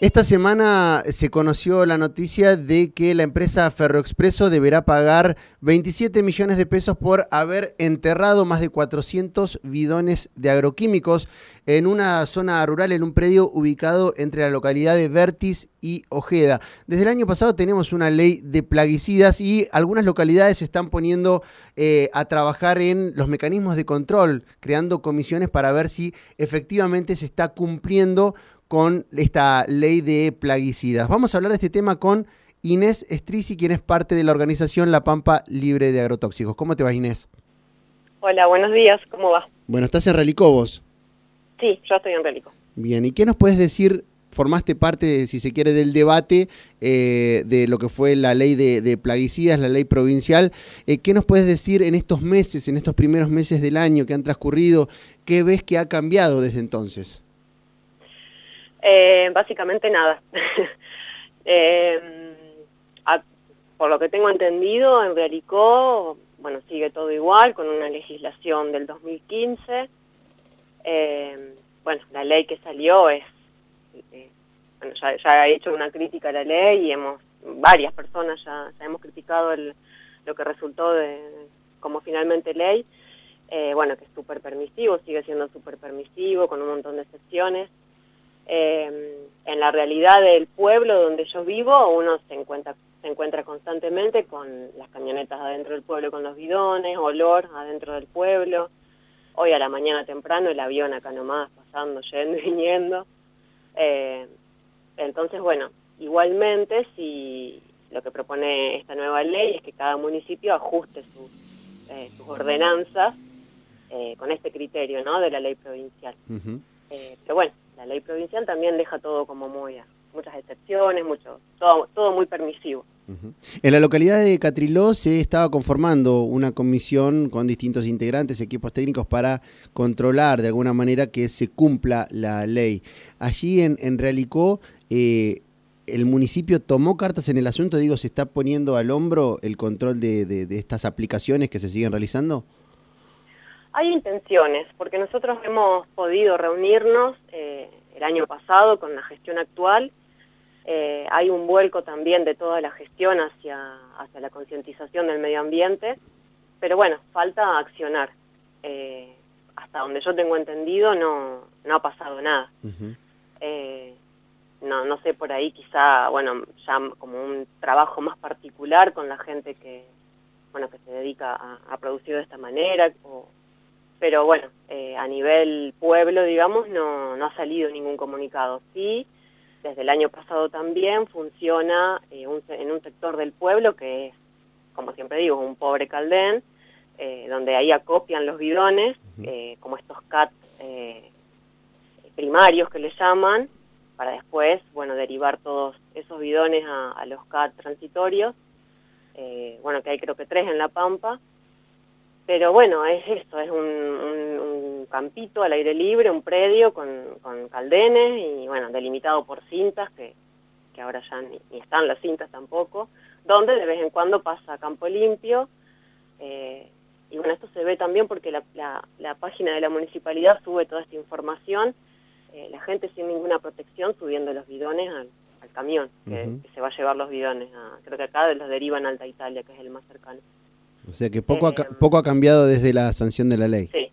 Esta semana se conoció la noticia de que la empresa Ferroexpreso deberá pagar 27 millones de pesos por haber enterrado más de 400 bidones de agroquímicos en una zona rural, en un predio ubicado entre la localidad de Vertis y Ojeda. Desde el año pasado tenemos una ley de plaguicidas y algunas localidades se están poniendo eh, a trabajar en los mecanismos de control, creando comisiones para ver si efectivamente se está cumpliendo con esta ley de plaguicidas. Vamos a hablar de este tema con Inés Estrici, quien es parte de la organización La Pampa Libre de Agrotóxicos. ¿Cómo te va, Inés? Hola, buenos días, ¿cómo va? Bueno, ¿estás en Relicobos? Sí, yo estoy en Relico. Bien, ¿y qué nos puedes decir? Formaste parte, si se quiere, del debate eh, de lo que fue la ley de, plaguicidas, la ley provincial. Eh, ¿Qué nos puedes decir en estos meses, en estos primeros meses del año que han transcurrido? ¿Qué ves que ha cambiado desde entonces? Eh, básicamente nada. Eh, por lo que tengo entendido, en Realicó, bueno, sigue todo igual, con una legislación del 2015. Eh, bueno, la ley que salió es, bueno, ya, he hecho una crítica a la ley y hemos, varias personas ya, hemos criticado lo que resultó de, como finalmente ley. bueno, que es súper permisivo, sigue siendo súper permisivo, con un montón de excepciones. Eh, en la realidad del pueblo donde yo vivo, uno se encuentra, se encuentra constantemente con las camionetas adentro del pueblo con los bidones, olor adentro del pueblo. Hoy a la mañana temprano el avión acá nomás, pasando, yendo y viniendo. Eh, entonces, bueno, igualmente si lo que propone esta nueva ley es que cada municipio ajuste sus, eh, sus ordenanzas eh, con este criterio ¿no? de la ley provincial. Pero bueno, la ley provincial también deja todo como muy, muchas excepciones, mucho, todo, todo muy permisivo. En la localidad de Catriló se estaba conformando una comisión con distintos integrantes, equipos técnicos para controlar de alguna manera que se cumpla la ley. Allí en, en Realicó, eh, ¿el municipio tomó cartas en el asunto? Digo, ¿se está poniendo al hombro el control de, de estas aplicaciones que se siguen realizando? Hay intenciones, porque nosotros hemos podido reunirnos eh, el año pasado con la gestión actual. Eh, hay un vuelco también de toda la gestión hacia, hacia la concientización del medio ambiente, pero bueno, falta accionar. Eh, hasta donde yo tengo entendido no, no ha pasado nada. no, no sé por ahí quizá, bueno, ya como un trabajo más particular con la gente que, bueno, que se dedica a, a producir de esta manera o, pero bueno, eh, a nivel pueblo, digamos, no, no ha salido ningún comunicado. Sí, desde el año pasado también funciona eh, en un sector del pueblo que es, como siempre digo, un pobre caldén, eh, donde ahí acopian los bidones, como estos CAT primarios que le llaman, para después, bueno, derivar todos esos bidones a, a los CAT transitorios, bueno, que hay creo que tres en La Pampa, pero bueno, es esto, es un, campito al aire libre, un predio con, caldenes y bueno, delimitado por cintas, que, ahora ya ni, están las cintas tampoco, donde de vez en cuando pasa campo limpio. Eh, y bueno, esto se ve también porque la, página de la municipalidad sube toda esta información, eh, la gente sin ninguna protección subiendo los bidones al, camión, que, se va a llevar los bidones, creo que acá los derivan a Alta Italia, que es el más cercano. O sea que poco, ha, eh, poco ha cambiado desde la sanción de la ley. Sí,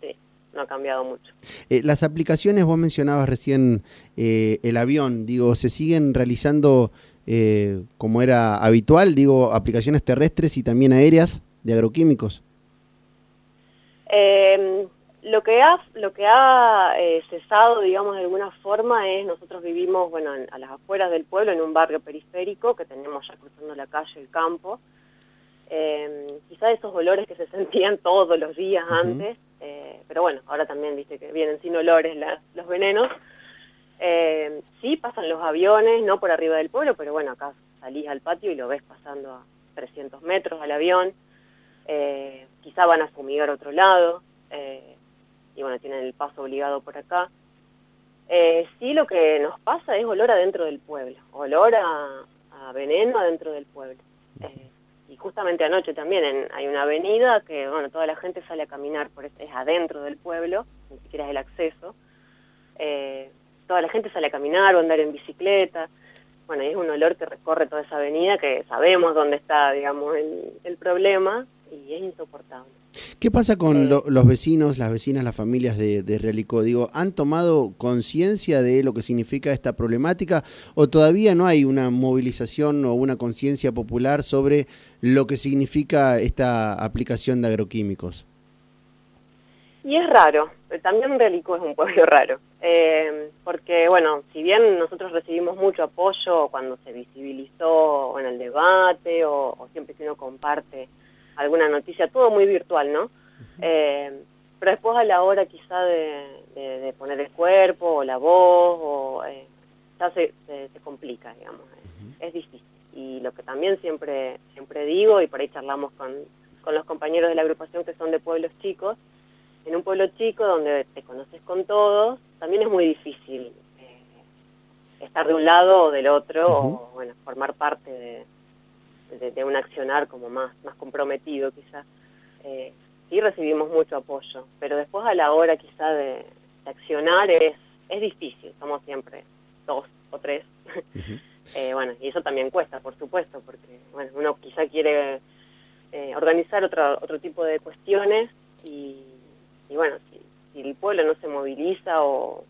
sí, no ha cambiado mucho. Eh, las aplicaciones, vos mencionabas recién eh, el avión, digo, ¿se siguen realizando como era habitual, digo, aplicaciones terrestres y también aéreas de agroquímicos? Em, lo que ha, lo que ha cesado, digamos, de alguna forma es, nosotros vivimos, bueno, a las afueras del pueblo, en un barrio periférico, que tenemos ya cruzando la calle, el campo, eh, quizá esos olores que se sentían todos los días antes, eh, pero bueno, ahora también viste que vienen sin olores los venenos. Eh, sí, pasan los aviones, no por arriba del pueblo, pero bueno, acá salís al patio y lo ves pasando a 300 metros al avión. Eh, quizá van a fumigar a otro lado, eh, y bueno, tienen el paso obligado por acá. sí, lo que nos pasa es olor adentro del pueblo, olor a, a veneno adentro del pueblo y justamente anoche también hay una avenida que, bueno, toda la gente sale a caminar, por es, adentro del pueblo, ni siquiera es el acceso. Eh, toda la gente sale a caminar o andar en bicicleta. Bueno, es un olor que recorre toda esa avenida, que sabemos dónde está, digamos, el, problema y es insoportable. ¿Qué pasa con los vecinos, las vecinas, las familias de, de Realicó? Digo, ¿han tomado conciencia de lo que significa esta problemática o todavía no hay una movilización o una conciencia popular sobre lo que significa esta aplicación de agroquímicos? Y es raro, también Relicó es un pueblo raro, eh, porque bueno, si bien nosotros recibimos mucho apoyo cuando se visibilizó en el debate o, siempre que uno comparte alguna noticia, todo muy virtual, ¿no? Eh, pero después a la hora quizá de, poner el cuerpo o la voz, o, eh, ya se, complica, digamos, es difícil. Y lo que también siempre, siempre digo, y por ahí charlamos con, con los compañeros de la agrupación que son de pueblos chicos, en un pueblo chico donde te conoces con todos, también es muy difícil eh, estar de un lado o del otro, o bueno, formar parte de, de, un accionar como más, más comprometido quizás. Eh, sí recibimos mucho apoyo, pero después a la hora quizá de, accionar es, es difícil, somos siempre dos o tres. eh, bueno, y eso también cuesta, por supuesto, porque bueno, uno quizá quiere eh, organizar otro, otro tipo de cuestiones y y bueno, si, el pueblo no se moviliza o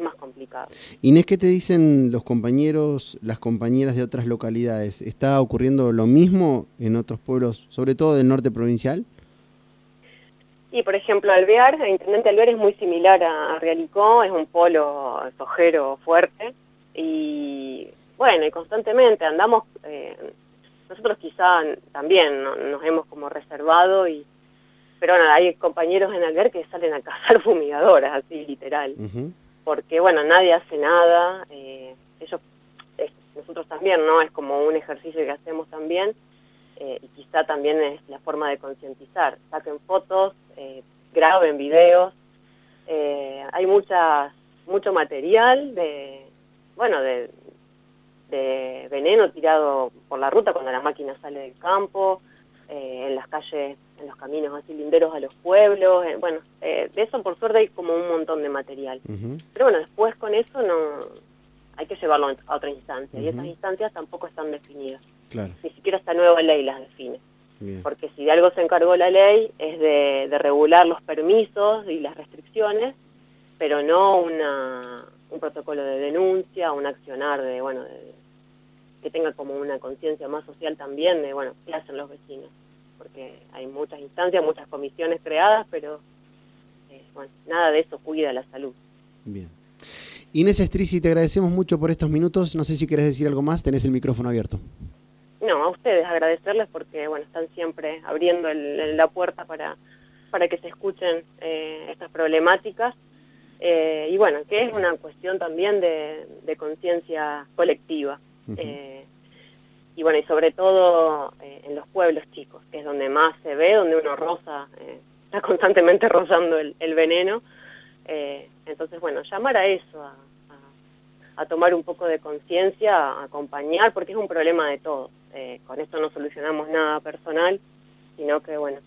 más complicado. Inés, ¿qué te dicen los compañeros, las compañeras de otras localidades? ¿Está ocurriendo lo mismo en otros pueblos, sobre todo del norte provincial? Y por ejemplo, Alvear, el intendente Alvear es muy similar a, Realicó, es un polo sojero fuerte y bueno, y constantemente andamos, eh, nosotros quizá también nos hemos como reservado y pero bueno, hay compañeros en Alver que salen a cazar fumigadoras, así literal, porque bueno, nadie hace nada, eh, ellos, nosotros también, ¿no? Es como un ejercicio que hacemos también, eh, y quizá también es la forma de concientizar, saquen fotos, eh, graben videos, hay muchas, mucho material de, bueno, de, de veneno tirado por la ruta cuando la máquina sale del campo, en las calles en los caminos así linderos a los pueblos, eh, bueno, eh, de eso por suerte hay como un montón de material. Pero bueno, después con eso no hay que llevarlo a otra instancia, y esas instancias tampoco están definidas. Ni siquiera esta nueva ley las define. Porque si de algo se encargó la ley es de, regular los permisos y las restricciones, pero no una, un protocolo de denuncia, un accionar de, bueno, que tenga como una conciencia más social también de, bueno, qué hacen los vecinos porque hay muchas instancias, muchas comisiones creadas, pero eh, bueno, nada de eso cuida la salud. Bien. Inés Estrici, te agradecemos mucho por estos minutos. No sé si quieres decir algo más, tenés el micrófono abierto. No, a ustedes agradecerles porque bueno están siempre abriendo la puerta para, para que se escuchen eh, estas problemáticas. Eh, y bueno, que es una cuestión también de, conciencia colectiva y bueno, y sobre todo eh, en los pueblos chicos, que es donde más se ve, donde uno roza, eh, está constantemente rozando el, veneno. Eh, entonces, bueno, llamar a eso, a, tomar un poco de conciencia, a acompañar, porque es un problema de todos. con esto no solucionamos nada personal, sino que, bueno,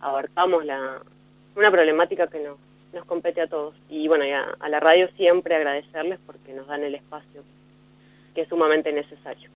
abarcamos la, una problemática que nos, nos compete a todos. Y bueno, a la radio siempre agradecerles porque nos dan el espacio que es sumamente necesario.